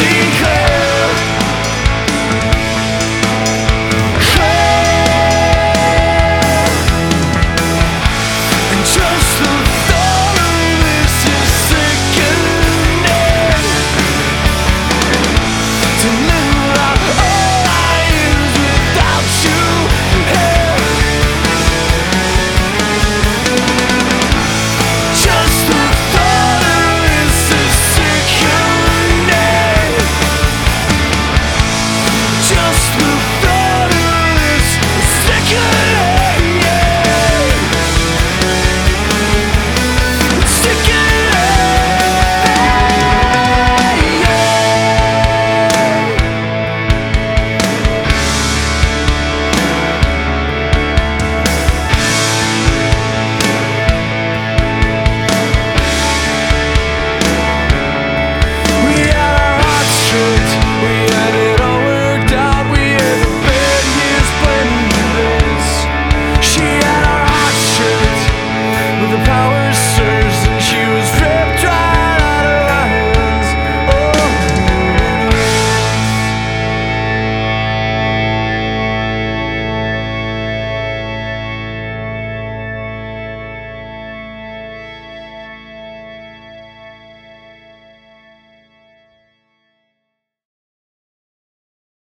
secret